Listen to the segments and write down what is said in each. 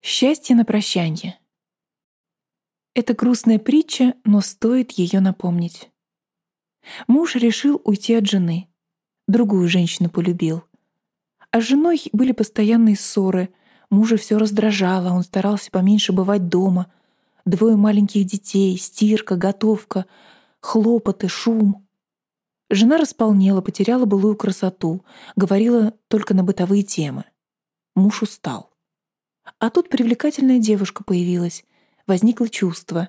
Счастье на прощанье. Это грустная притча, но стоит ее напомнить. Муж решил уйти от жены. Другую женщину полюбил. А с женой были постоянные ссоры. Мужа все раздражало, он старался поменьше бывать дома. Двое маленьких детей, стирка, готовка, хлопоты, шум. Жена располнела, потеряла былую красоту, говорила только на бытовые темы. Муж устал. А тут привлекательная девушка появилась, возникло чувство.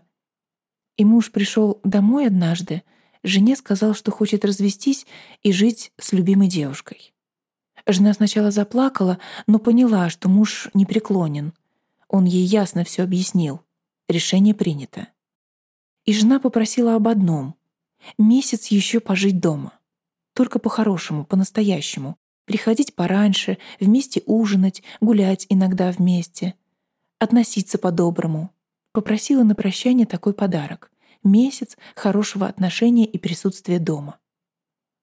И муж пришел домой однажды, жене сказал, что хочет развестись и жить с любимой девушкой. Жена сначала заплакала, но поняла, что муж непреклонен. Он ей ясно все объяснил. Решение принято. И жена попросила об одном — месяц еще пожить дома. Только по-хорошему, по-настоящему, приходить пораньше, вместе ужинать, гулять иногда вместе, относиться по-доброму. Попросила на прощание такой подарок — месяц хорошего отношения и присутствия дома.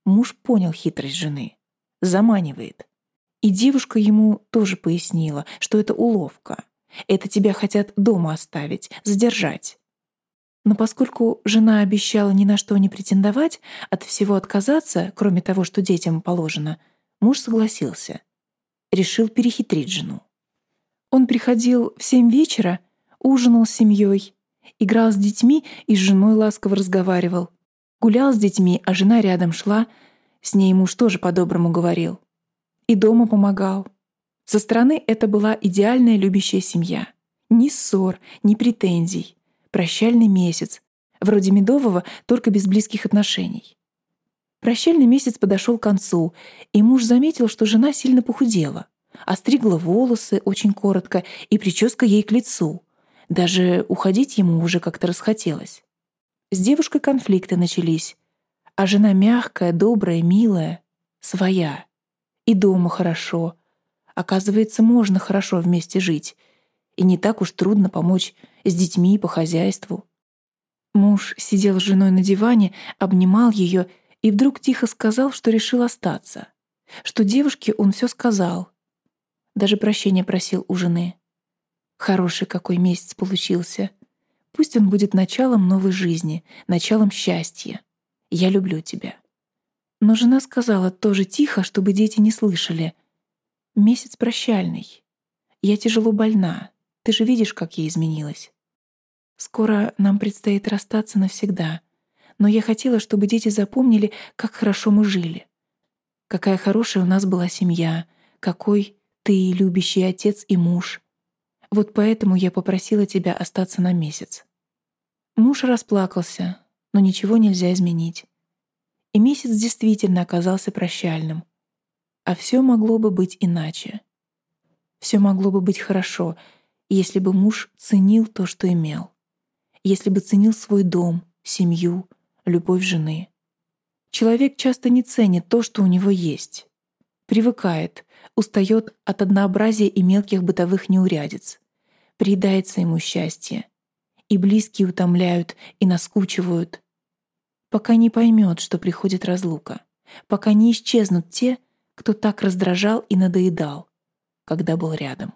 Муж понял хитрость жены, заманивает. И девушка ему тоже пояснила, что это уловка. Это тебя хотят дома оставить, задержать. Но поскольку жена обещала ни на что не претендовать, от всего отказаться, кроме того, что детям положено — Муж согласился. Решил перехитрить жену. Он приходил в семь вечера, ужинал с семьей, играл с детьми и с женой ласково разговаривал. Гулял с детьми, а жена рядом шла, с ней муж тоже по-доброму говорил. И дома помогал. Со стороны это была идеальная любящая семья. Ни ссор, ни претензий. Прощальный месяц. Вроде медового, только без близких отношений. Прощальный месяц подошел к концу, и муж заметил, что жена сильно похудела. Остригла волосы очень коротко, и прическа ей к лицу. Даже уходить ему уже как-то расхотелось. С девушкой конфликты начались. А жена мягкая, добрая, милая, своя. И дома хорошо. Оказывается, можно хорошо вместе жить. И не так уж трудно помочь с детьми по хозяйству. Муж сидел с женой на диване, обнимал ее и вдруг тихо сказал, что решил остаться, что девушке он все сказал. Даже прощения просил у жены. Хороший какой месяц получился. Пусть он будет началом новой жизни, началом счастья. Я люблю тебя. Но жена сказала тоже тихо, чтобы дети не слышали. Месяц прощальный. Я тяжело больна. Ты же видишь, как я изменилась. Скоро нам предстоит расстаться навсегда но я хотела, чтобы дети запомнили, как хорошо мы жили. Какая хорошая у нас была семья, какой ты любящий отец и муж. Вот поэтому я попросила тебя остаться на месяц. Муж расплакался, но ничего нельзя изменить. И месяц действительно оказался прощальным. А все могло бы быть иначе. Все могло бы быть хорошо, если бы муж ценил то, что имел. Если бы ценил свой дом, семью, любовь жены. Человек часто не ценит то, что у него есть. Привыкает, устает от однообразия и мелких бытовых неурядиц. Приедается ему счастье. И близкие утомляют, и наскучивают. Пока не поймет, что приходит разлука. Пока не исчезнут те, кто так раздражал и надоедал, когда был рядом.